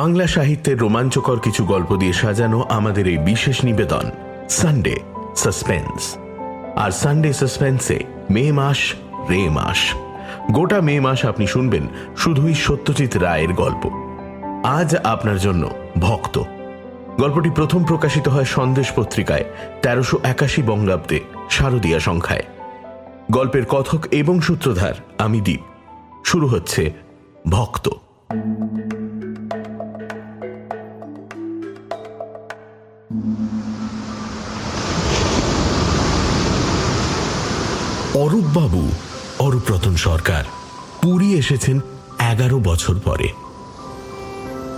বাংলা সাহিত্যের রোমাঞ্চকর কিছু গল্প দিয়ে সাজানো আমাদের এই বিশেষ নিবেদন সানডে সাসপেন্স আর সানডে সাসপেন্সে মে মাস, রে মাস। গোটা মে মাস আপনি শুনবেন শুধুই সত্যজিৎ রায়ের গল্প। আজ আপনার জন্য ভক্ত। গল্পটি প্রথম প্রকাশিত হয় সন্দেশ পত্রিকায়, তেরোশো একাশি বঙ্গাব্দে, শারদীয়া সংখ্যায়। গল্পের কথক এবং সূত্রধার আমি দ্বীপ শুরু হচ্ছে ভক্ত। অরূপবাবু, অরূপরতন সরকার, পুরী এসেছেন এগারো বছর পরে।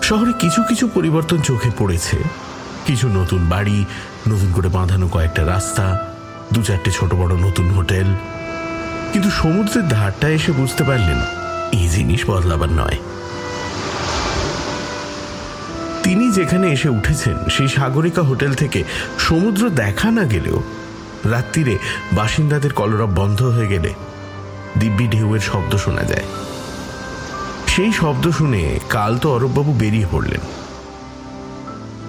শহরে কিছু কিছু পরিবর্তন চোখে পড়েছে। কিছু নতুন বাড়ি, নতুন করে বাঁধানো কয়েকটা রাস্তা, দু চারটে ছোট বড় নতুন হোটেল। কিন্তু সমুদ্রের ধারটা এসে বুঝতে পারলেন, এই জিনিস বদলাবার নয়। তিনি যেখানে এসে উঠেছেন, সেই সাগরিকা হোটেল থেকে সমুদ্র দেখা না গেলেও রাত্রিরে বাসিন্দাদের কলরব বন্ধ হয়ে গেলে দিব্যি ঢেউয়ের শব্দ শোনা যায়। সেই শব্দ শুনে কাল তো অরববাবু বেরিয়ে পড়লেন।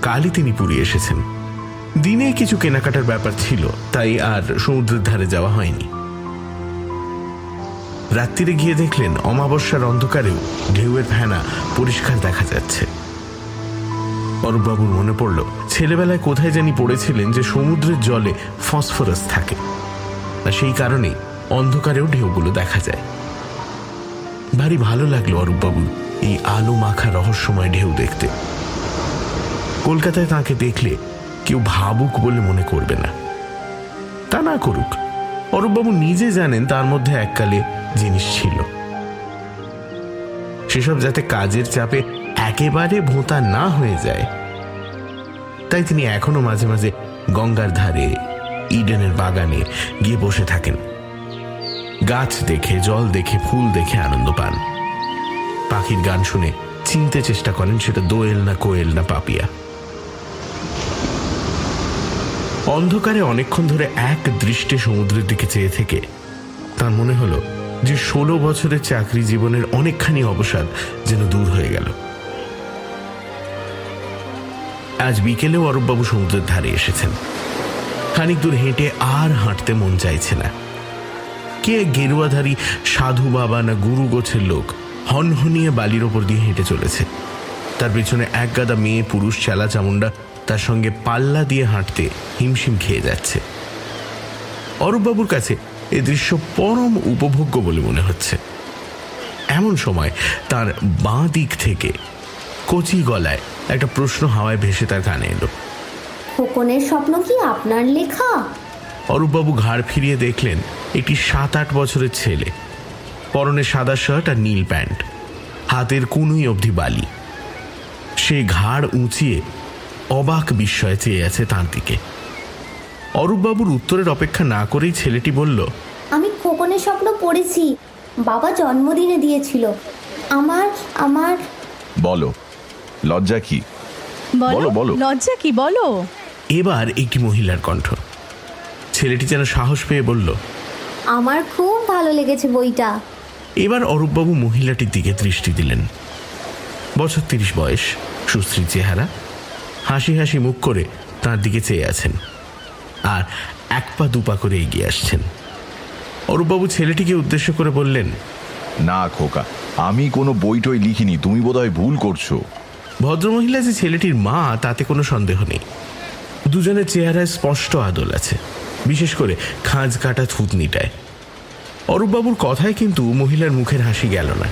কালই তিনি পুরী এসেছেন। দিনে কিছু কেনাকাটার ব্যাপার ছিল, তাই আর সমুদ্রের ধারে যাওয়া হয়নি। রাত্রিরে গিয়ে দেখলেন অমাবস্যার অন্ধকারেও ঢেউয়ের ফেনা পরিষ্কার দেখা যাচ্ছে। অরূপবাবুর মনে পড়ল ছেলেবেলায় কোথায় জানি পড়েছিলেন যে সমুদ্রের জলে ফসফরাস থাকে। আর সেই কারণে অন্ধকারেও ঢেউগুলো দেখা যায়। ভারী ভালো লাগল অরূপবাবু এই আলো মাখা রহস্যময় ঢেউ দেখতে। কলকাতায় তাকে দেখলে কেউ ভাবুক বলে মনে করবে না। তা না করুক, অরূপবাবু নিজে জানেন তার মধ্যে এককালে জিনিস ছিল। সেসব যাতে কাজের চাপে একেবারে ভোঁতা না হয়ে যায় তাই তিনি এখনও মাঝে মাঝে গঙ্গার ধারে, ইডেনের বাগানে গিয়ে বসে থাকেন। গাছ দেখে, জল দেখে, ফুল দেখে আনন্দ পান। পাখির গান শুনে চিনতে চেষ্টা করেন সেটা দোয়েল না কোয়েল না পাপিয়া। অন্ধকারে অনেকক্ষণ ধরে এক দৃষ্টে সমুদ্রের দিকে চেয়ে থেকে তার মনে হলো যে ষোলো বছরের চাকরি জীবনের অনেকখানি অবসাদ যেন দূর হয়ে গেল। আজ বিকেলেও অরূপবাবু সমুদ্রের ধারে এসেছেন। খানিক দূর হেঁটে আর হাঁটতে মন চাইছে না। কে গেরুয়াধারী সাধু বাবা না গুরু গোছের লোক হনহনিয়ে বালির ওপর দিয়ে হেঁটে চলেছে। তার পেছনে এক গাদা মেয়ে পুরুষ চেলা চামুন্ডা তার সঙ্গে পাল্লা দিয়ে হাঁটতে হিমশিম খেয়ে যাচ্ছে। অরূপবাবুর কাছে এ দৃশ্য পরম উপভোগ্য বলে মনে হচ্ছে। এমন সময় তার বাঁ দিক থেকে কচি গলায় একটা প্রশ্ন হাওয়ায় ভেসে তার কানে এলো। খোকনের স্বপ্ন কি আপনার লেখা? অরূপবাবু ঘাড় ফিরিয়ে দেখলেন একটি সাত আট বছরের ছেলে। পরনে সাদা শার্ট আর নীল প্যান্ট। হাতের কুনুই অবধি বালি। সে ঘাড় উঁচিয়ে অবাক বিস্ময়ে চেয়ে আছে তাঁর দিকে। অরূপবাবুর উত্তরের অপেক্ষা না করেই ছেলেটি বলল আমি খোকনের স্বপ্ন পড়েছি। বাবা জন্মদিনে দিয়েছিল। আমার আমার বলো। লজ্জা কি? বলো, বলো। লজ্জা কি? বলো। এবার একটি মহিলার কণ্ঠ। ছেলেটি যেন সাহস পেয়ে বলল আমার খুব ভালো লেগেছে বইটা। এবার অরূপবাবু মহিলাটির দিকে দৃষ্টি দিলেন। বছর তিরিশ বয়স সুশ্রী চেহারা। হাসি হাসি মুখ করে তার দিকে চেয়ে আছেন আর এক পা দুপা করে এগিয়ে আসছেন। অরূপবাবু ছেলেটিকে উদ্দেশ্য করে বললেন না খোকা আমি কোনো বইটই লিখিনি তুমি বোধহয় ভুল করছ। ভদ্রমহিলা যে ছেলেটির মা, তাতে কোনো সন্দেহ নেই। দুজনের চেহারায় স্পষ্ট আদল আছে। বিশেষ করে খাঁজ কাটা থুতনিটায়। অরূপবাবুর কথায় কিন্তু মহিলার মুখের হাসি গেল না।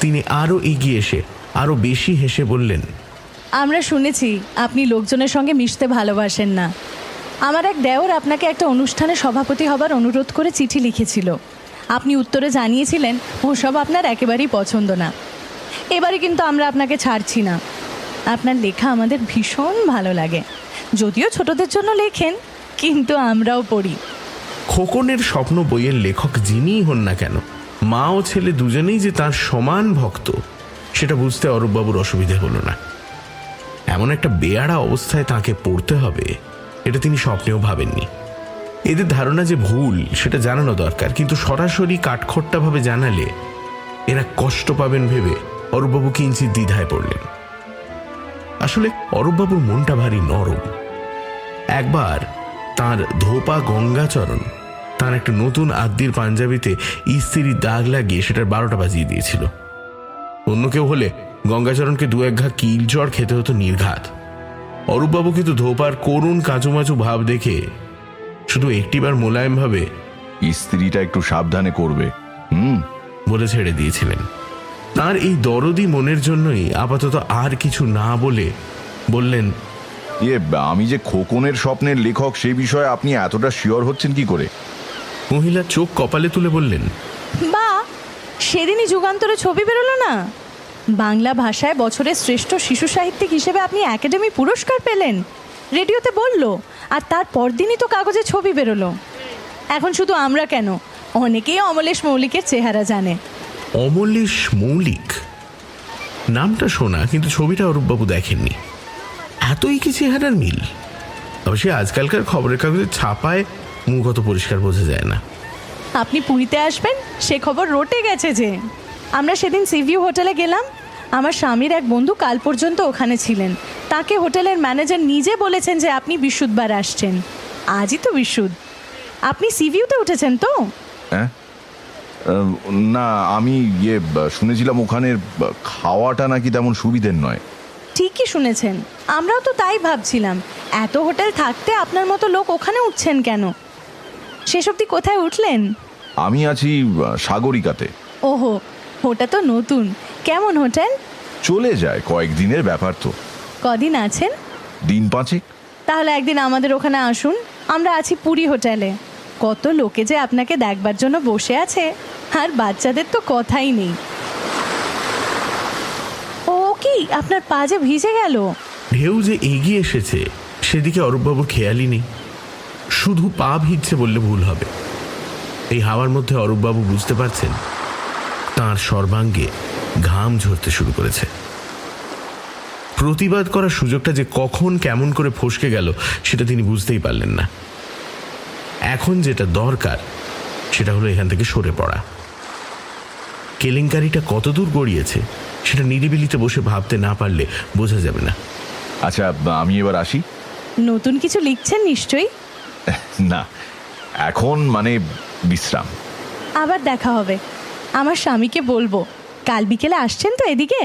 তিনি আরও এগিয়ে এসে আরও বেশি হেসে বললেন, আমরা শুনেছি আপনি লোকজনের সঙ্গে মিশতে ভালোবাসেন না। আমার এক দেওর আপনাকে একটা অনুষ্ঠানে সভাপতি হবার অনুরোধ করে চিঠি লিখেছিল। আপনি উত্তরে জানিয়েছিলেন, ওসব আপনার একেবারেই পছন্দ না। এবারে কিন্তু আমরা আপনাকে ছাড়ছি না। আপনার লেখা আমাদের ভীষণ ভালো লাগে। যদিও ছোটদের জন্য লেখেন, কিন্তু আমরাও পড়ি। খোকনের স্বপ্ন বইয়ের লেখক যিনিই হন না কেন, মা ও ছেলে দুজনেই যে তার সমান ভক্ত, সেটা বুঝতে অরূপবাবুর অসুবিধে হলো না। এমন একটা বেয়াড়া অবস্থায় তাকে পড়তে হবে, এটা তিনি স্বপ্নেও ভাবেননি। এদের ধারণা যে ভুল, সেটা জানানো দরকার, কিন্তু সরাসরি কাঠখোট্টাভাবে জানালে এরা কষ্ট পাবেন ভেবে অরূপবাবু কিঞ্চিত দ্বিধায় পড়লেন। আসলে অরূপবাবুর মনটা ভারী নরম। একবার তার ধোপা গঙ্গাচরণ তার একটা নতুন আদ্যির পাঞ্জাবিতে ইস্ত্রির দাগ লাগিয়ে সেটার বারোটা বাজিয়ে দিয়েছিল। অন্য কেউ হলে গঙ্গাচরণকে দু এক ঘা কিল জ্বর খেতে হতো নির্ঘাত। অরূপবাবু কিন্তু ধোপার করুণ কাঁচুমাচু ভাব দেখে শুধু একটিবার মোলায়েম ভাবে স্ত্রীটা একটু সাবধানে করবে। হুম। বলে ছেড়ে দিয়েছিলেন। তার এই দরদি মনের জন্যই আপাতত আর কিছু না বলে বললেন ইয়ে আমি যে খোকনের স্বপ্নের লেখক সেই বিষয়ে আপনি এতটা শিওর হচ্ছেন কি করে? মহিলা চোখ কপালে তুলে বললেন বা সেদিনই যুগান্তরে ছবি বেরোলো না? বাংলা ভাষায় বছরের শ্রেষ্ঠ শিশু সাহিত্যিক হিসেবে আপনি একাডেমি পুরস্কার পেলেন। রেডিওতে বলল আর তার পরদিনই তো কাগজে ছবি বেরোলো। এখন শুধু আমরা কেন? অনেকেই অমলেশ মৌলিকের চেহারা জানে। অমলেশ মৌলিক। নামটা শোনা কিন্তু ছবিটা অরূপবাবু দেখেননি। এতই কি চেহারার মিল? অবশ্যই আজকালকার খবরের কাগজে ছাপায় মুখ অত পরিষ্কার বোঝা যায় না। আপনি পুরীতে আসবেন সে খবর রটে গেছে যে। আমরা সেদিন সিভিউ হোটেলে গেলাম। আমার স্বামীর এক বন্ধু কাল পর্যন্ত ওখানে ছিলেন। তাকে হোটেলের ম্যানেজার নিজে বলেছেন যে আপনি বিশুদ্ধবার আসছেন। আজই তো বিশুদ্ধ। আপনি সিভিউতে উঠেছেন তো? হ্যাঁ। না আমি ইয়ে শুনেছিলাম ওখানে ব- খাওয়াটা নাকি তেমন সুবিধের নয়। ঠিকই শুনেছেন। আমরাও তো তাই ভাবছিলাম। এত হোটেল থাকতে আপনার মতো লোক ওখানে উঠছেন কেন? শেষ অবধি কোথায় উঠলেন? আমি আছি সাগরিকাতে। ওহো ওটা তো নতুন। কেমন হোটেল? চলে যায় কয়েকদিনের ব্যাপার তো। কদিন আছেন? দিন পাঁচেক। তাহলে একদিন আমাদের ওখানে আসুন। আমরা আছি পুরী হোটেলে। কত লোকে যে আপনাকে দেখবার জন্য বসে আছে। আর বাচ্চাদের তো কথাই নেই। ও কি, আপনার পা যে ভিজে গেল? ঢেউ যে এগিয়ে এসেছে, সেদিকে অরূপবাবুর খেয়ালই নেই। শুধু পা ভিজছে বললে ভুল হবে। এই হাওয়ার মধ্যে অরূপবাবু বুঝতে পারছেন, তার সর্বাঙ্গে ঘাম ঝরতে শুরু করেছে। প্রতিবাদ করার সুযোগটা যে কখন কেমন করে ফসকে গেল, সেটা তিনি বুঝতেই পারলেন না। এখন যেটা দরকার, সেটা হলো এখান থেকে সরে পড়া। কেলেঙ্কারিটা কতদূর গড়িয়েছে সেটা নিরিবিলিতে বসে ভাবতে না পারলে বোঝা যাবে না। আচ্ছা আমি এবার আসি। নতুন কিছু লিখছেন নিশ্চয়ই? না এখন মানে বিশ্রাম। আবার দেখা হবে। আমার স্বামীকে বলব কাল বিকেলে আসছেন তো এদিকে?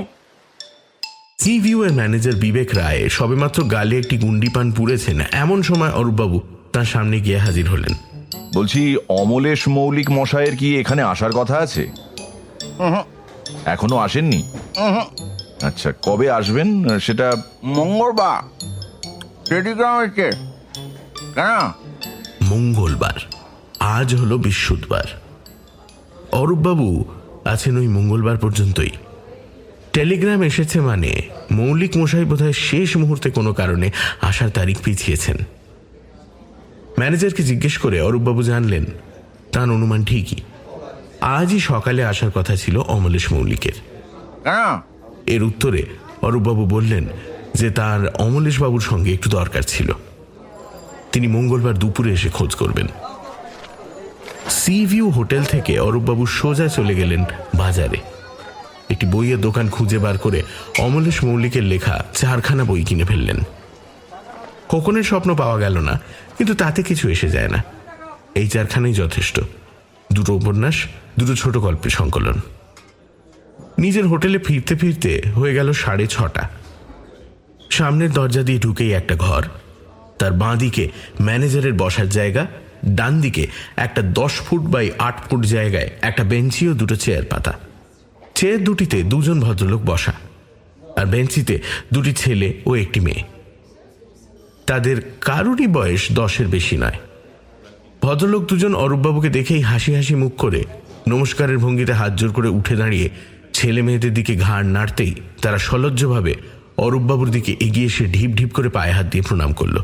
সি ম্যানেজার বিবেক রায় সবেমাত্র গালে একটি গুন্ডি পান পুড়েছেন। এমন সময় অরূপবাবু তার সামনে গিয়ে হাজির হলেন। বলছি অমলেশ মৌলিক মশাইয়ের কি এখানে আসার কথা আছে? এখনও আসেননি? আচ্ছা কবে আসবেন? সেটা মঙ্গলবার। টেলিগ্রাম এসছে। কেন? মঙ্গলবার। আজ হলো বৃহস্পতিবার অরূপবাবু আছেন ওই মঙ্গলবার পর্যন্তই। টেলিগ্রাম এসেছে মানে মৌলিক মশাই বোধহয় শেষ মুহূর্তে কোনো কারণে আসার তারিখ পিছিয়েছেন। ম্যানেজারকে জিজ্ঞেস করে অরূপবাবু জানলেন তার অনুমান ঠিকই। আজই সকালে আসার কথা ছিল অমলেশ মৌলিকের। এর উত্তরে অরূপবাবু বললেন যে তার অমলেশবাবুর সঙ্গে একটু দরকার ছিল। তিনি মঙ্গলবার দুপুরে এসে খোঁজ করবেন। সি ভিউ হোটেল থেকে অরূপবাবু সোজা চলে গেলেন বাজারে। একটি বইয়ের দোকান খুঁজে বার করে অমলেশ মৌলিকের লেখা চারখানা বই কিনে ফেললেন। খোকনের স্বপ্ন পাওয়া গেল না কিন্তু তাতে কিছু এসে যায় না। এই চারখানাই যথেষ্ট। দুটো উপন্যাস, দুটো ছোট গল্পের সংকলন। নিজের হোটেলে ফিরতে ফিরতে হয়ে গেল সাড়ে ছটা। সামনের দরজা দিয়ে ঢুকেই একটা ঘর। তার বাঁ দিকে ম্যানেজারের বসার জায়গা, ডান দিকে একটা দশ ফুট বাই আট ফুট জায়গায় একটা বেঞ্চি ও দুটো চেয়ার পাতা। চেয়ার দুটিতে দুজন ভদ্রলোক বসা, আর বেঞ্চিতে দুটি ছেলে ও একটি মেয়ে। তাদের কারুরই বয়স দশের বেশি নয়। ভদ্রলোক দুজন অরূপবাবুকে দেখেই হাসি হাসি মুখ করে নমস্কারের ভঙ্গিতে হাত জোর করে উঠে দাঁড়িয়ে ছেলে মেয়েদের দিকে ঘাড় নাড়তেই তারা সলজ্জভাবে অরূপবাবুর দিকে এগিয়ে এসে ঢিপ ঢিপ করে পায়ে হাত দিয়ে প্রণাম করল।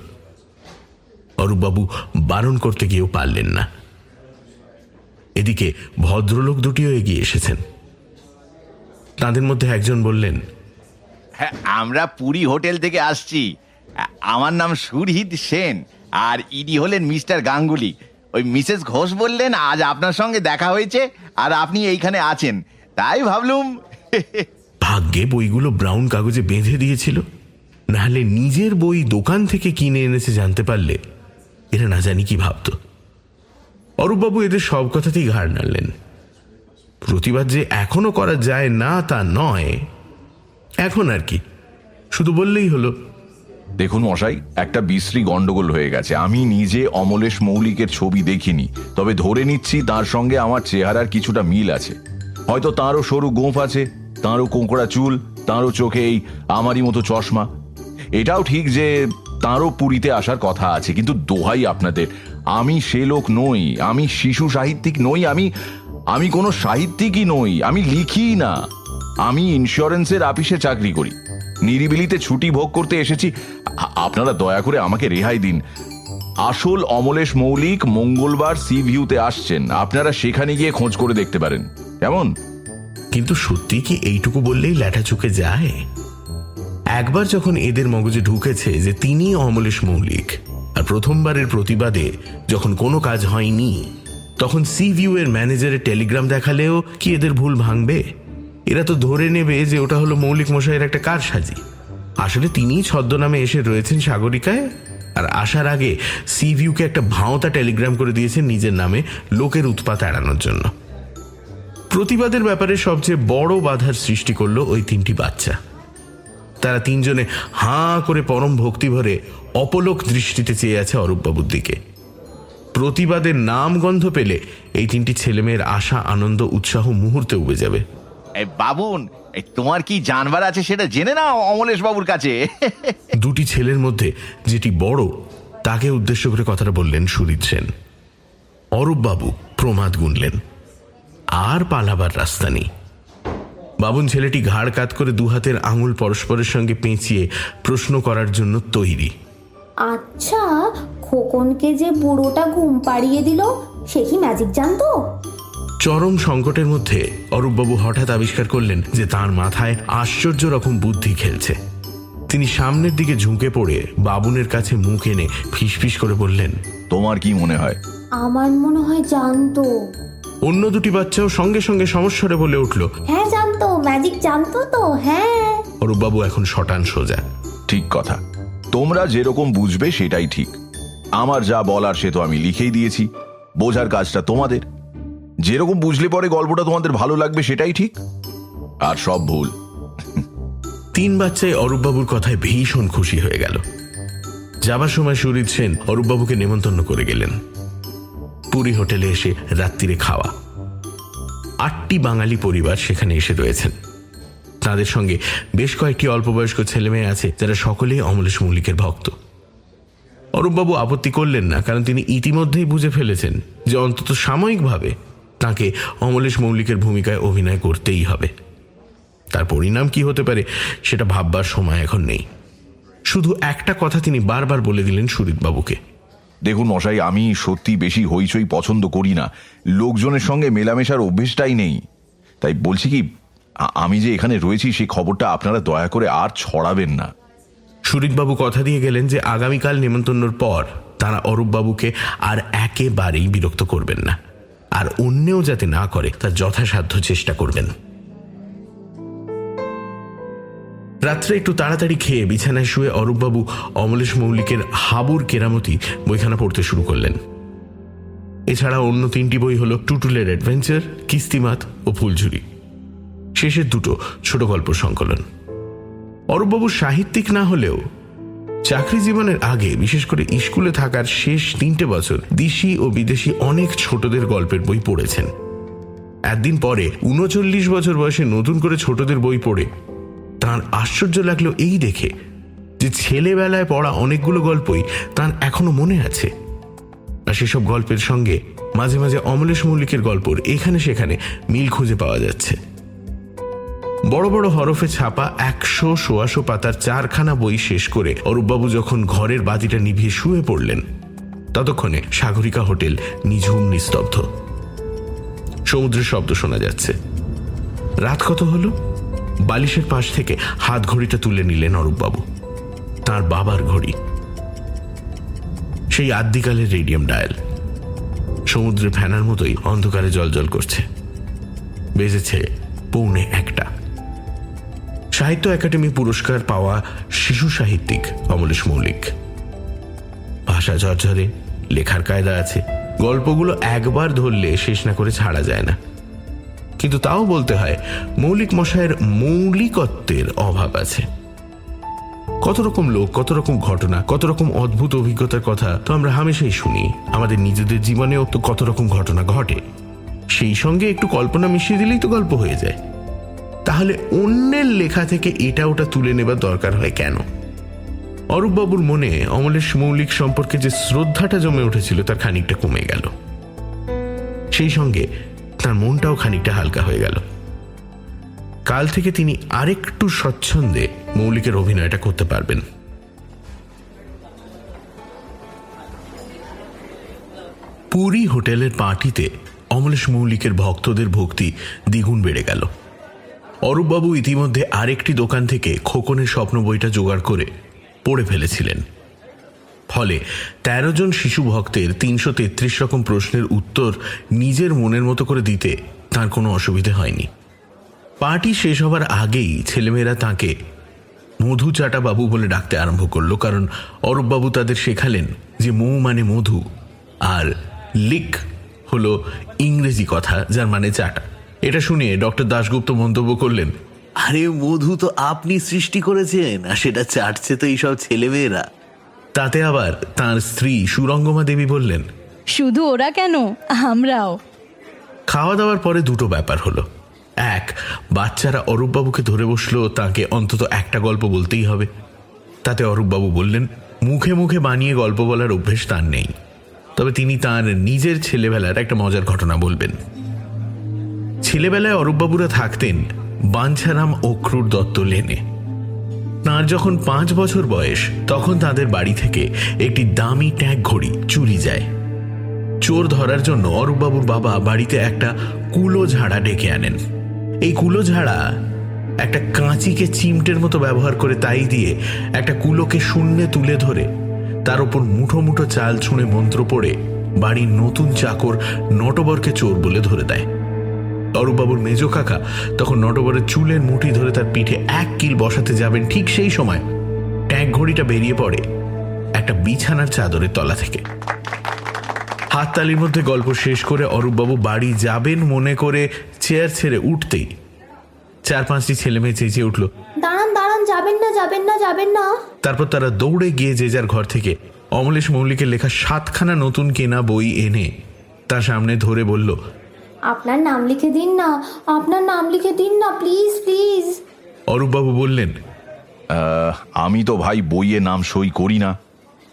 অরূপবাবু বারণ করতে গিয়েও পারলেন না। এদিকে ভদ্রলোক দুটিও এগিয়ে এসেছেন। তাদের মধ্যে একজন বললেন হ্যাঁ আমরা পুরী হোটেল থেকে আসছি। আমার নাম সুরহিত সেন। আর ইডি হলেন মিস্টার গাঙ্গুলি। ওই মিসেস ঘোষ বললেন, আজ আপনার সঙ্গে দেখা হয়েছে আর আপনি এইখানে আছেন। তাই ভাবলুম। ভাগ্যে বইগুলো ব্রাউন কাগজে বেঁধে দিয়েছিল। নাহলে নিজের বই দোকান থেকে কিনে এনেছে জানতে পারলে এরা না জানি কি ভাবত। অরূপবাবু এদের সব কথাতেই ঘাড় নাড়লেন। প্রতিবাদ যে এখনও করা যায় না তা নয়। এখন আর কি। শুধু বললেই হলো দেখুন মশাই, একটা বিশ্রী গন্ডগোল হয়ে গেছে। আমি নিজে অমলেশ মৌলিকের ছবি দেখিনি, তবে ধরে নিচ্ছি তার সঙ্গে আমার চেহারার কিছুটা মিল আছে। হয়তো তারও সরু গোঁফ আছে, তারও কোঁকড়া চুল, তারও চোখে এই আমারই মতো চশমা। এটাও ঠিক যে তারও পুরীতে আসার কথা আছে, কিন্তু দোহাই আপনাদের, আমি সে লোক নই, আমি শিশু সাহিত্যিক নই, আমি আমি কোনো সাহিত্যিকই নই, আমি লিখি না। আমি ইন্স্যুরেন্সের আপিসে চাকরি করি। নিরিবিলিতে ছুটি ভোগ করতে এসেছি। আপনারা দয়া করে আমাকে রেহাই দিন। আসল অমলেশ মৌলিক মঙ্গলবার সি ভিউতে আসছেন। আপনারা সেখানে গিয়ে খোঁজ করে দেখতে পারেন। কেমন? কিন্তু সত্যি কি এইটুকু বললেই ল্যাঠা চুকে যায়? একবার যখন এদের মগজে ঢুকেছে যে তিনি অমলেশ মৌলিক, আর প্রথমবারের প্রতিবাদে যখন কোনো কাজ হয়নি, তখন সি ভিউ এর ম্যানেজারের টেলিগ্রাম দেখালেও কি এদের ভুল ভাঙবে? এরা তো ধরে নেবে যে ওটা হলো মৌলিক মশাইয়ের একটা কার সাজি আসলে তিনিই ছদ্মনামে এসে রয়েছেন সাগরিকায়, আর আসার আগে সি ভিউকে একটা ভাঁওতা টেলিগ্রাম করে দিয়েছেন নিজের নামে লোকের উৎপাত এড়ানোর জন্য। প্রতিবাদের ব্যাপারে সবচেয়ে বড় বাধার সৃষ্টি করল ওই তিনটি বাচ্চা। তারা তিনজনে হাঁ করে পরম ভক্তি ভরে অপলোক দৃষ্টিতে চেয়ে আছে অরূপবাবুর দিকে। প্রতিবাদের নাম গন্ধ পেলে এই তিনটি ছেলেমেয়ের আশা, আনন্দ, উৎসাহ মুহূর্তে উবে যাবে। এই বাবুন এই তোমার কি জানবার আছে সেটা জেনে নাও অমলেশ বাবুর কাছে। দুটি ছেলের মধ্যে যেটি বড় তাকে উদ্দেশ্য করে কথাটা বললেন সুরিত সেন। অরূপবাবু প্রমাদ গুনলেন আর পালাবার রাস্তা নেই। বাবুন ছেলেটি ঘাড় কাত করে দুহাতের আঙুল পরস্পরের সঙ্গে পেঁচিয়ে প্রশ্ন করার জন্য তৈরি। আচ্ছা খোকনকে যে বুড়োটা ঘুম পাড়িয়ে দিল সে কি ম্যাজিক জানতো? চরম সংকটের মধ্যে অরূপবাবু হঠাৎ আবিষ্কার করলেন যে তার মাথায় আশ্চর্য রকম বুদ্ধি খেলছে। তিনি সামনের দিকে ঝুঁকে পড়ে বাবুনের কাছে মুখ এনে ফিসফিস করে বললেন তোমার কি মনে হয়? আমার মনে হয় জানতো। অন্য দুটি বাচ্চাও সঙ্গে সঙ্গে সমস্যারে বলে উঠল হ্যাঁ জানতো। ম্যাজিক জানতো তো হ্যাঁ। অরূপবাবু এখন শটান সোজা। ঠিক কথা। তোমরা যেরকম বুঝবে সেটাই ঠিক। আমার যা বলার সে তো আমি লিখেই দিয়েছি। বোঝার কাজটা তোমাদের। যেরকম বুঝলে পরে গল্পটা তোমাদের ভালো লাগবে সেটাই ঠিক। আর সব ভুল। তিন বাচ্চায় অরূপবাবুর কথায় ভীষণ খুশি হয়ে গেল। যাবার সময় সুরিত সেন অরূপবাবুকে নেমন্তন্ন করে গেলেন। পুরী হোটেলে এসে রাত্রিরে খাওয়া। আটটি বাঙালি পরিবার সেখানে এসে রয়েছেন। তাদের সঙ্গে বেশ কয়েকটি অল্পবয়স্ক ছেলেমেয়ে আছে, যারা সকলেই অমলেশ মল্লিকের ভক্ত। অরূপবাবু আপত্তি করলেন না, কারণ তিনি ইতিমধ্যেই বুঝে ফেলেছেন যে অন্তত সাময়িকভাবে তাকে অমলেশ মৌলিকের ভূমিকায় অভিনয় করতেই হবে। তার পরিণাম কি হতে পারে সেটা ভাববার সময় এখন নেই। শুধু একটা কথা তিনি বারবার বলে দিলেন সুরিতবাবুকে। দেখুন মশাই আমি সত্যি বেশি হইচই পছন্দ করি না। লোকজনের সঙ্গে মেলামেশার অভ্যেসটাই নেই। তাই বলছি কি আমি যে এখানে রয়েছি সেই খবরটা আপনারা দয়া করে আর ছড়াবেন না। সুরিতবাবু কথা দিয়ে গেলেন যে আগামীকাল নেমন্তন্নর পর তারা অরূপবাবুকে আর একেবারেই বিরক্ত করবেন না। আর অন্যেও যাতে না করে তার যথাসাধ্য চেষ্টা করবেন। রাত্রে একটু তাড়াতাড়ি খেয়ে বিছানায় শুয়ে অরূপবাবু অমলেশ মৌলিকের হাবুর কেরামতি বইখানা পড়তে শুরু করলেন। এছাড়া অন্য তিনটি বই হল টুটুলের অ্যাডভেঞ্চার কিস্তিমাত ও ফুলঝুরি। শেষের দুটো ছোট গল্প সংকলন। অরূপবাবু সাহিত্যিক না হলেও চাকরি জীবনের আগে, বিশেষ করে স্কুলে থাকার শেষ তিনটে বছর, দেশি ও বিদেশি অনেক ছোটদের গল্পের বই পড়েছেন। একদিন পরে উনচল্লিশ বছর বয়সে নতুন করে ছোটদের বই পড়ে। তার আশ্চর্য লাগল এই দেখে যে ছেলেবেলায় পড়া অনেকগুলো গল্পই তার এখনও মনে আছে। আর সেসব গল্পের সঙ্গে মাঝে মাঝে অমলেশ মল্লিকের গল্পর এখানে সেখানে মিল খুঁজে পাওয়া যাচ্ছে। বড় বড় হরফে ছাপা একশো সোয়াশো পাতার চারখানা বই শেষ করে অরূপবাবু যখন ঘরের বাতিটা নিভিয়ে শুয়ে পড়লেন, ততক্ষণে সাগরিকা হোটেল নিঝুম নিস্তব্ধ। সমুদ্রের শব্দ শোনা যাচ্ছে। রাত কত হলো? বালিশের পাশ থেকে হাত ঘড়িটা তুলে নিলেন অরূপবাবু। তার বাবার ঘড়ি। সেই আদ্যিকালের রেডিয়াম ডায়াল। সমুদ্রে ফ্যানার মতোই অন্ধকারে জলজল করছে। বেজেছে পৌনে একটা। সাহিত্য একাডেমি পুরস্কার পাওয়া শিশু সাহিত্যিক অমলেশ মৌলিক। ভাষা ঝরঝরে, লেখার কায়দা আছে। গল্পগুলো একবার ধরলে শেষ না করে ছাড়া যায় না। কিন্তু তাও বলতে হয়, মৌলিক মশায়ের মৌলিকত্বের অভাব আছে। কত রকম লোক, কত রকম ঘটনা, কত রকম অদ্ভুত অভিজ্ঞতার কথা তো আমরা হামেশাই শুনি। আমাদের নিজেদের জীবনেও তো কত রকম ঘটনা ঘটে। সেই সঙ্গে একটু কল্পনা মিশিয়ে দিলেই তো গল্প হয়ে যায়। তাহলে অন্যের লেখা থেকে এটা ওটা তুলে নেবার দরকার হয় কেন? অরূপবাবুর মনে অমলেশ মৌলিক সম্পর্কে যে শ্রদ্ধাটা জমে উঠেছিল তার খানিকটা কমে গেল। সেই সঙ্গে তার মনটাও খানিকটা হালকা হয়ে গেল। কাল থেকে তিনি আরেকটু স্বচ্ছন্দে মৌলিকের অভিনয়টা করতে পারবেন। পুরী হোটেলের পার্টিতে অমলেশ মৌলিকের ভক্তদের ভক্তি দ্বিগুণ বেড়ে গেল। অরূপবাবু ইতিমধ্যে আরেকটি দোকান থেকে খোকনের স্বপ্ন বইটা জোগাড় করে পড়ে ফেলেছিলেন। ফলে ১৩ জন শিশু ভক্তের তিনশো তেত্রিশ রকম প্রশ্নের উত্তর নিজের মনের মতো করে দিতে তার কোনো অসুবিধে হয়নি। পার্টি শেষ হবার আগেই ছেলেমেয়েরা তাকে মধু চাটা বাবু বলে ডাকতে আরম্ভ করল, কারণ অরূপবাবু তাদের শেখালেন যে মৌ মানে মধু, আর লিক হলো ইংরেজি কথা, যার মানে চাটা। এটা শুনে ডক্টর দাশগুপ্ত মন্তব্য করলেন। আরে মধু তো আপনি সৃষ্টি করেছেন আর সেটা চাটছে তো এইসব ছেলেমেয়েরা। তাতে আবার তার স্ত্রী সুরঙ্গমা দেবী বললেন শুধু ওরা কেন? আমরাও। খাওয়া দাওয়ার পরে দুটো ব্যাপার হলো। এক বাচ্চারা অরূপবাবুকে ধরে বসল তাকে অন্তত একটা গল্প বলতেই হবে। তাতে অরূপবাবু বললেন মুখে মুখে বানিয়ে গল্প বলার অভ্যেস তার নেই। তবে তিনি তার নিজের ছেলেবেলার একটা মজার ঘটনা বলবেন। ছেলেবেলায় অরূপবাবুরা থাকতেন বাঞ্ছারাম অক্রুর দত্ত লেনে। তাঁর যখন পাঁচ বছর বয়স, তখন তাদের বাড়ি থেকে একটি দামি ট্যাগ ঘড়ি চুরি যায়। চোর ধরার জন্য অরূপবাবুর বাবা বাড়িতে একটা কুলো ঝাড়া ডেকে আনেন। এই কুলো ঝাড়া একটা কাঁচিকে চিমটের মতো ব্যবহার করে তাই দিয়ে একটা কুলোকে শূন্যে তুলে ধরে, তার উপর মুঠো মুঠো চাল ছুঁড়ে মন্ত্র পড়ে বাড়ির নতুন চাকর নটবরকে চোর বলে ধরে দেয়। অরূপবাবুর মেজ কাকা তখন নটবরের চুলের মুঠি ধরে তার পিঠে এক কিল বসাতে যাবেন ঠিক সেই সময় ট্যাঙ্ক ঘড়িটা বেরিয়ে পড়ে একটা বিছানার চাদরের তলা থেকে। হাততালির মধ্যে গল্প শেষ করে অরূপবাবু বাড়ি যাবেন মনে করে চেয়ার ছেড়ে উঠতেই চার পাঁচটি ছেলে মেয়ে চেঁচিয়ে উঠল দাঁড়ান দাঁড়ান যাবেন না যাবেন না যাবেন না। তারপর তারা দৌড়ে গিয়ে যে যার ঘর থেকে অমলেশ মৌলিকের লেখা সাতখানা নতুন কেনা বই এনে তার সামনে ধরে বলল আপনার নাম লিখে দিন না। আপনার নাম লিখে দিন না প্লিজ প্লিজ অরূপবাবু বললেন আহ, আমি তো ভাই বইয়ে নাম সই করি না।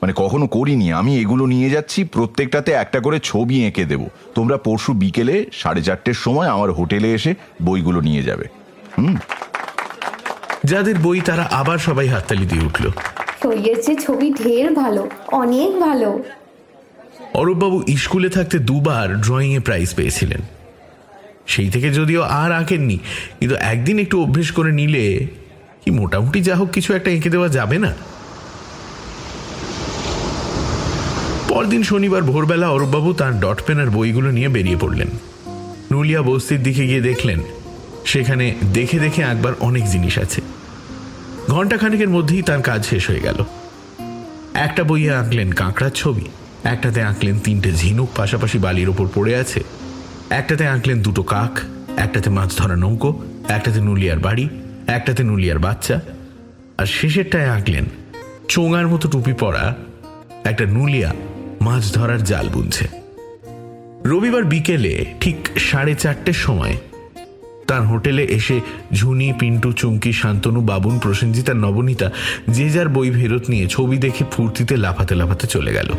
মানে কখনো করিনি আমি এগুলো নিয়ে যাচ্ছি প্রত্যেকটাতে একটা করে ছবি এঁকে দেব। তোমরা পরশু বিকেলে সাড়ে চারটের সময় আমার হোটেলে এসে বইগুলো নিয়ে যাবে। হুম। যাদের বই তারা আবার সবাই হাততালি দিয়ে উঠল। সইয়ের চেয়ে ছবি ঢের ভালো অনেক ভালো। অরূপবাবু স্কুলে থাকতে দুবার ড্রয়িংয়ে প্রাইজ পেয়েছিলেন। সেই থেকে যদিও আর আঁকেননি। কিন্তু একদিন একটু অভ্যেস করে নিলে কি মোটামুটি যা হোক কিছু একটা এঁকে দেওয়া যাবে না? পরদিন শনিবার ভোরবেলা অরূপবাবু তার ডট পেনার বইগুলো নিয়ে বেরিয়ে পড়লেন। নুলিয়া বস্তির দিকে গিয়ে দেখলেন, সেখানে দেখে দেখে একবার অনেক জিনিস আছে। ঘণ্টাখানেকের মধ্যেই তার কাজ শেষ হয়ে গেল। একটা বইয়ে আঁকলেন কাঁকড়ার ছবি, একটাতে আঁকলেন তিনটে ঝিনুক, পাশাপাশি বালির ওপর পড়ে আছে। একটাতে আঁকলেন দুটো কাক, একটাতে মাছ ধরা নৌকো, একটাতে নুলিয়ার বাড়ি, একটাতে নুলিয়ার বাচ্চা। আর শেষেরটায় আঁকলেন চোঙার মতো টুপি পরা একটা নুলিয়া মাছ ধরার জাল বুনছে। রবিবার বিকেলে ঠিক সাড়ে চারটের সময় তার হোটেলে এসে ঝুনি, পিন্টু, চুমকি, শান্তনু, বাবুন, প্রসেনজিৎ আর নবনীতা যে যার বই ফেরত নিয়ে ছবি দেখে ফুর্তিতে লাফাতে লাফাতে চলে গেল।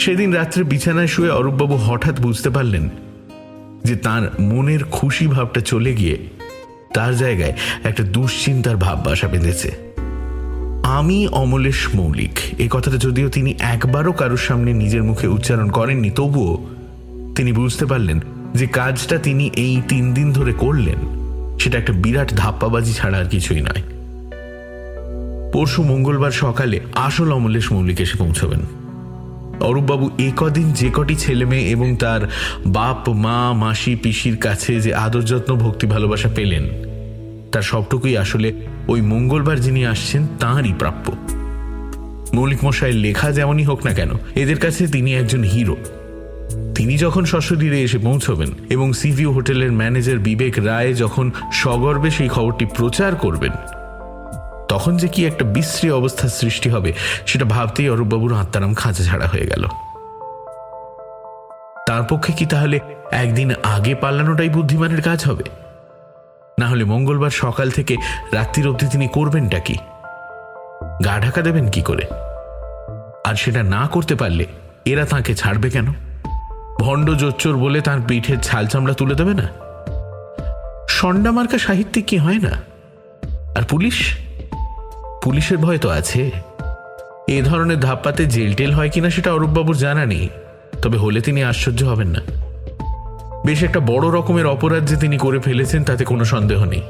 সেদিন রাত্রে বিছানায় শুয়ে অরূপবাবু হঠাৎ বুঝতে পারলেন যে তার মনের খুশি ভাবটা চলে গিয়ে তার জায়গায় একটা দুশ্চিন্তার ভাব বাসা বেঁধেছে। আমি অমলেশ মৌলিক। এই কথাটা যদিও তিনি একবারও কারোর সামনে নিজের মুখে উচ্চারণ করেননি, তবুও তিনি বুঝতে পারলেন যে কাজটা তিনি এই তিন দিন ধরে করলেন, সেটা একটা বিরাট ধাপ্পাবাজি ছাড়া আর কিছুই নয়। পরশু মঙ্গলবার সকালে আসল অমলেশ মৌলিক এসে পৌঁছবেন। অরূপবাবু, এ কদিন যে কটি ছেলে মেয়ে এবং তার বাপ, মা, মাসি, পিসির কাছে যে আদর যত্ন, ভক্তি, ভালোবাসা পেলেন, তার সবটুকুই আসলে ওই মঙ্গলবার যিনি আসছেন, তাঁরই প্রাপ্য। মৌলিক মশাইয়ের লেখা যেমনই হোক না কেন, এদের কাছে তিনি একজন হিরো। তিনি যখন সশরীরে এসে পৌঁছবেন এবং সিভিউ হোটেলের ম্যানেজার বিবেক রায় যখন সগর্বে সেই খবরটি প্রচার করবেন তখন যে কি একটা বিশ্রী অবস্থার সৃষ্টি হবে, সেটা ভাবতেই অরূপবাবুর আত্মারাম খাঁচা ছাড়া হয়ে গেল। তার পক্ষে কি তাহলে একদিন আগে পাল্লানোটাই বুদ্ধিমানের কাজ হবে? না হলে মঙ্গলবার সকাল থেকে রাত্রির অবধি তিনি করবেনটা কি? গা ঢাকা দেবেন কি করে? আর সেটা না করতে পারলে এরা তাকে ছাড়বে কেন? ভণ্ড জোচ্চোর বলে তার পিঠের ছাল চামড়া তুলে দেবে না? সন্ডা মার্কা সাহিত্যিক কি হয় না? আর পুলিশ? পুলিশের ভয় তো আছে। এ ধরনের ধাপ্পাতে জেল টেল হয় কিনা সেটা অরূপবাবুর জানা নেই, তবে হলে তিনি আশ্চর্য হবেন না। বেশ একটা বড় রকমের অপরাধ যে তিনি করে ফেলেছেন তাতে কোনো সন্দেহ নেই।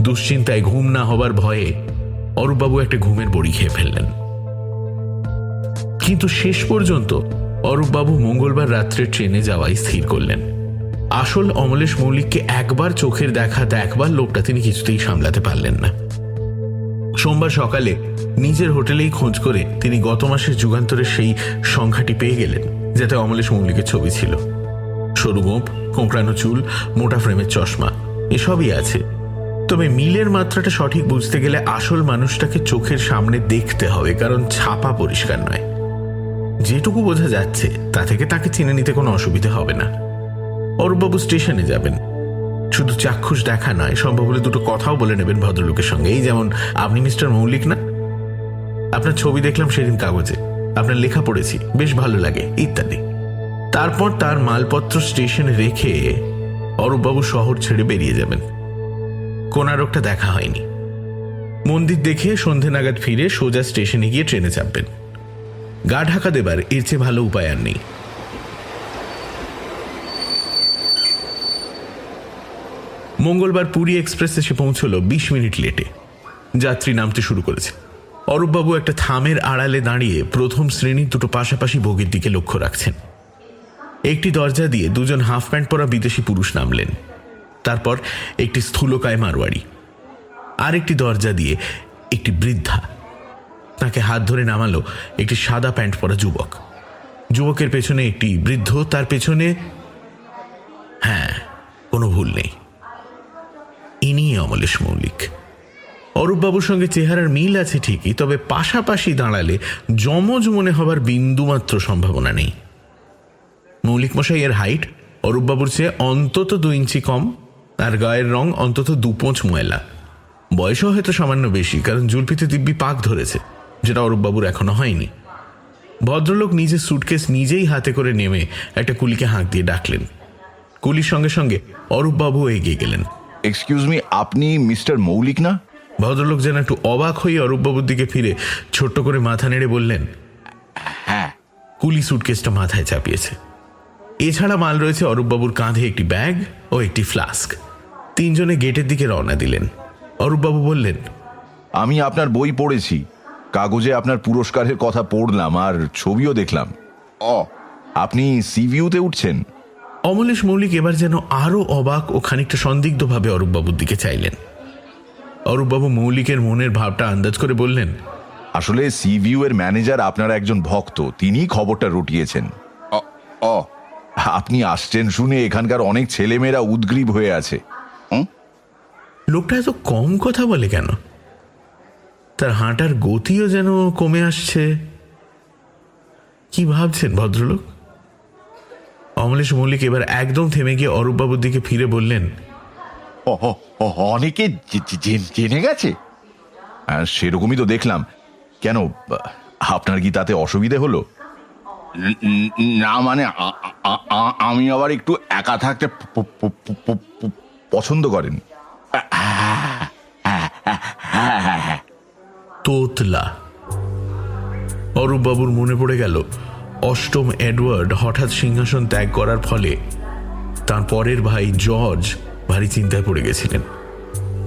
দুশ্চিন্তায় ঘুম না হবার ভয়ে অরূপবাবু একটা ঘুমের বড়ি খেয়ে ফেললেন। কিন্তু শেষ পর্যন্ত অরূপবাবু মঙ্গলবার রাত্রে ট্রেনে যাওয়াই স্থির করলেন। আসল অমলেশ মৌলিককে একবার চোখের দেখা, দেখবার লোকটা তিনি কিছুতেই সামলাতে পারলেন না। সোমবার সকালে নিজের হোটেলেই খোঁজ করে তিনি গত মাসের যুগান্তরের সেই সংখ্যাটি পেয়ে গেলেন যাতে অমলেশ মৌলিকের ছবি ছিল। সরু গোপ কোঁকড়ানো চুল, মোটা ফ্রেমের চশমা, এসবই আছে। তবে মিলের মাত্রাটা সঠিক বুঝতে গেলে আসল মানুষটাকে চোখের সামনে দেখতে হবে, কারণ ছাপা পরিষ্কার নয়। যেটুকু বোঝা যাচ্ছে, তা থেকে তাকে চিনে নিতে কোনো অসুবিধা হবে না। অরূপবাবু স্টেশনে যাবেন। শুধু চাক্ষুষ দেখা নয়, সম্ভব হলে দুটো কথাও বলে নেবেন ভদ্রলোকের সঙ্গে। এই যেমন, আপনি মিস্টার মৌলিক না? আপনার ছবি দেখলাম সেদিন কাগজে। আপনার লেখা পড়েছি, বেশ ভালো লাগে, ইত্যাদি। তারপর তার মালপত্র স্টেশনে রেখে অরূপবাবু শহর ছেড়ে বেরিয়ে যাবেন। কোনারকটা দেখা হয়নি। মন্দির দেখে সন্ধে নাগাদ ফিরে সোজা স্টেশনে গিয়ে ট্রেনে চাপবেন। গা ঢাকা দেবার এর চেয়ে ভালো উপায় আর নেই। মঙ্গলবার পুরী এক্সপ্রেস এসে পৌঁছল বিশ মিনিট লেটে। যাত্রী নামতে শুরু করেছে। অরূপবাবু একটা থামের আড়ালে দাঁড়িয়ে প্রথম শ্রেণির দুটো পাশাপাশি বগির দিকে লক্ষ্য রাখছেন। একটি দরজা দিয়ে দুজন হাফ প্যান্ট পরা বিদেশি পুরুষ নামলেন। তারপর একটি স্থূলকায় মারোয়ারি। আর একটি দরজা দিয়ে একটি বৃদ্ধা। তাকে হাত ধরে নামালো একটি সাদা প্যান্ট পরা যুবক। যুবকের পেছনে একটি বৃদ্ধ, তার পেছনে হ্যাঁ কোনো ভুল নেই। ইনি অমলেশ মৌলিক। অরূপবাবুর সঙ্গে চেহারার মিল আছে ঠিকই, তবে পাশাপাশি দাঁড়ালে যমজ মনে হবার বিন্দুমাত্র সম্ভাবনা নেই। মৌলিক মশাই এর হাইট অরূপবাবুর চেয়ে অন্তত দু ইঞ্চি কম, আর গায়ের রং অন্তত দুপোঁচ ময়লা। বয়সও হয়তো সামান্য বেশি, কারণ জুলপিতে দিব্যি পাক ধরেছে, যেটা অরূপবাবুর এখনও হয়নি। ভদ্রলোক নিজের সুটকেস নিজেই হাতে করে নেমে একটা কুলিকে হাঁক দিয়ে ডাকলেন। কুলির সঙ্গে সঙ্গে অরূপবাবু এগিয়ে গেলেন। এক্সকিউজ মি আপনি মিস্টার মৌলিক না? ভদ্রলোক যেন একটু অবাক হয়ে অরূপবাবুর দিকে ফিরে ছোট্ট করে মাথা নেড়ে বললেন হ্যাঁ। কুলি সুটকেসটা মাথায় চাপিয়েছে। এছাড়া মাল রয়েছে অরূপবাবুর কাঁধে একটি ব্যাগ ও একটি ফ্লাস্ক তিনজনে গেটের দিকে রওনা দিলেন। অরূপবাবু বললেন আমি আপনার বই পড়েছি। কাগজে আপনার পুরস্কারের কথা পড়লাম আর ছবিও দেখলাম। ও আপনি সিভিউতে উঠছেন? অমলেশ মৌলিক এবার যেন আরও অবাক ও খানিকটা সন্দিগ্ধভাবে অরূপবাবুর দিকে চাইলেন। অরূপবাবু মৌলিকের মনের ভাবটা আন্দাজ করে বললেন আসলে সিভিউ এর ম্যানেজার আপনার একজন ভক্ত তিনি খবরটা রটিয়েছেন। ও, ও আপনি আসছেন শুনে এখানকার অনেক ছেলেমেয়েরা উদ্গ্রীব হয়ে আছে। হুম? লোকটা এত কম কথা বলে কেন? তার হাঁটার গতিও যেন কমে আসছে। কি ভাবছেন ভদ্রলোক? অমলেশ মল্লিক এবার একদম থেমে গিয়ে অরূপবাবুর দিকে ফিরে বললেন অনেকে জেনে গেছে। হ্যাঁ, সেরকমই তো দেখলাম। কেন আপনার কি তাতে অসুবিধে হলো? ন- মানে আমি আবার একটু একা থাকতে পছন্দ করেন তোতলা। অরূপবাবুর মনে পড়ে গেল অষ্টম এডওয়ার্ড হঠাৎ সিংহাসন ত্যাগ করার ফলে তার পরের ভাই জর্জ ভারী চিন্তায় পড়ে গেছিলেন,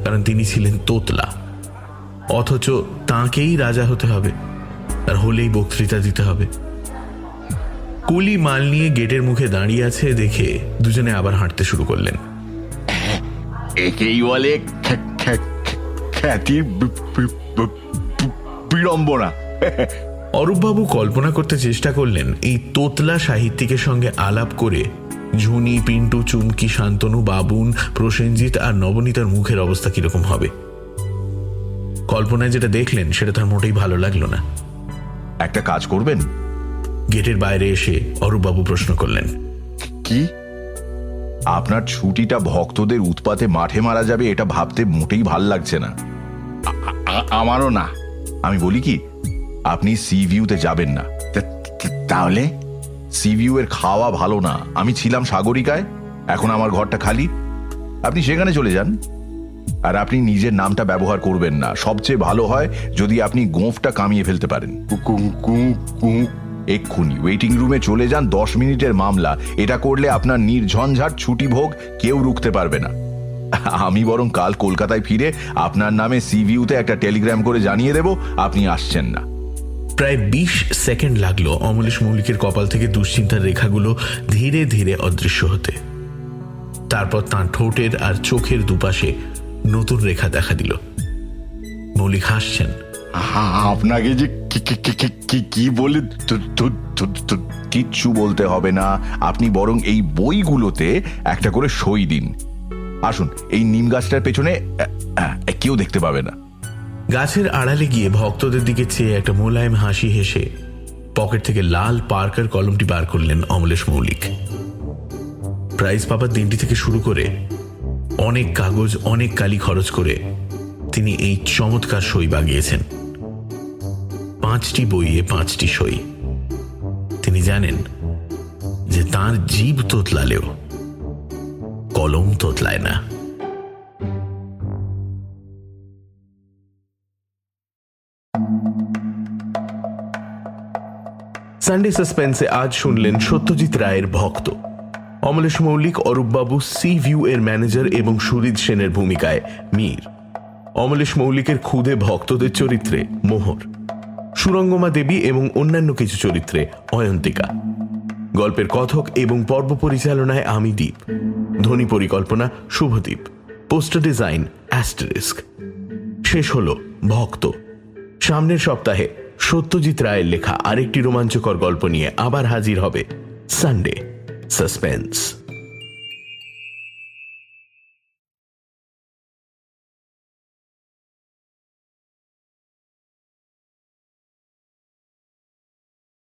কারণ তিনি ছিলেন তোতলা। অথচ তাঁকেই রাজা হতে হবে, আর হলেই বক্তৃতা দিতে হবে। কুলি মাল নিয়ে গেটের মুখে দাঁড়িয়ে আছে দেখে দুজনে আবার হাঁটতে শুরু করলেন। একেই বলে বিড়ম্বনা। অরূপবাবু কল্পনা করতে চেষ্টা করলেন এই তোতলা সাহিত্যিকের সঙ্গে আলাপ করে। ঝুনি পিন্টু চুমকি শান্তনু বাবুন প্রসেনজিৎ আর নবনীতার মুখের অবস্থা কীরকম হবে? কল্পনায় যেটা দেখলেন সেটা তার মোটেই ভালো লাগল না। একটা কাজ করবেন? গেটের বাইরে এসে অরূপবাবু প্রশ্ন করলেন। কি? আপনার ছুটিটা ভক্তদের উৎপাতে মাঠে মারা যাবে এটা ভাবতে মোটেই ভালো লাগছে না। আমারও না। আমি বলি কি আপনি সি ভিউতে যাবেন না। তাহলে? সি ভিউ এর খাওয়া ভালো না। আমি ছিলাম সাগরিকায় এখন আমার ঘরটা খালি। আপনি সেখানে চলে যান। আর আপনি নিজের নামটা ব্যবহার করবেন না। সবচেয়ে ভালো হয় যদি আপনি গোঁফটা কামিয়ে ফেলতে পারেন। কু- কু- কু- এক্ষুনি। ওয়েটিং রুমে চলে যান দশ মিনিটের মামলা। এটা করলে আপনার নির্ঝঞ্ঝাট ছুটি ভোগ কেউ রুখতে পারবে না। আমি বরং কাল কলকাতায় ফিরে আপনার নামে সি ভিউতে একটা টেলিগ্রাম করে জানিয়ে দেব আপনি আসছেন না। প্রায় বিশ সেকেন্ড লাগল অমলেশ মৌলিকের কপাল থেকে দুশ্চিন্তার রেখাগুলো ধীরে ধীরে অদৃশ্য হতে। তারপর তাঁর ঠোঁটের আর চোখের দুপাশে নতুন রেখা দেখা দিল। মৌলিক হাসছেন। আপনাকে যে কি- বলে কিচ্ছু বলতে হবে না। আপনি বরং এই বইগুলোতে একটা করে সই দিন। আসুন, এই নিম গাছটার পেছনে কেউ দেখতে পাবে না। গাছের আড়ালে গিয়ে ভক্তদের দিকে চেয়ে একটা মোলায়েম হাসি হেসে পকেট থেকে লাল পার্কার কলমটি বার করলেন অমলেশ মৌলিক। প্রাইজ পাবার দিনটি থেকে শুরু করে অনেক কাগজ, অনেক কালি খরচ করে তিনি এই চমৎকার সই বাগিয়েছেন। পাঁচটি বইয়ে পাঁচটি সই। তিনি জানেন যে তার জীব তোতলালেও কলম তোতলায় না। সানডে সাসপেন্সে আজ শুনলেন সত্যজিৎ রায়ের ভক্ত। অমলেশ মৌলিক অরূপবাবু সি ভিউ এর ম্যানেজার এবং সুরিদ সেনের ভূমিকায় মীর। অমলেশ মৌলিকের খুদে ভক্তদের চরিত্রে মোহর। সুরঙ্গমা দেবী এবং অন্যান্য কিছু চরিত্রে অয়ন্তিকা। গল্পের কথক এবং পর্ব পরিচালনায় আমি দ্বীপ ধ্বনি পরিকল্পনা শুভদ্বীপ পোস্টার ডিজাইন অ্যাস্টারিস্ক। শেষ হল ভক্ত। সামনের সপ্তাহে সত্যজিৎ রায়ের লেখা আরেকটি রোমাঞ্চকর গল্প নিয়ে আবার হাজির হবে সানডে সাসপেন্স